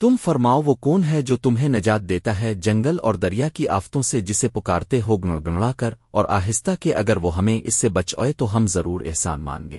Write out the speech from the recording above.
تم فرماؤ وہ کون ہے جو تمہیں نجات دیتا ہے جنگل اور دریا کی آفتوں سے جسے پکارتے ہو گنڑا کر اور آہستہ کہ اگر وہ ہمیں اس سے بچوئے تو ہم ضرور احسان مانگے۔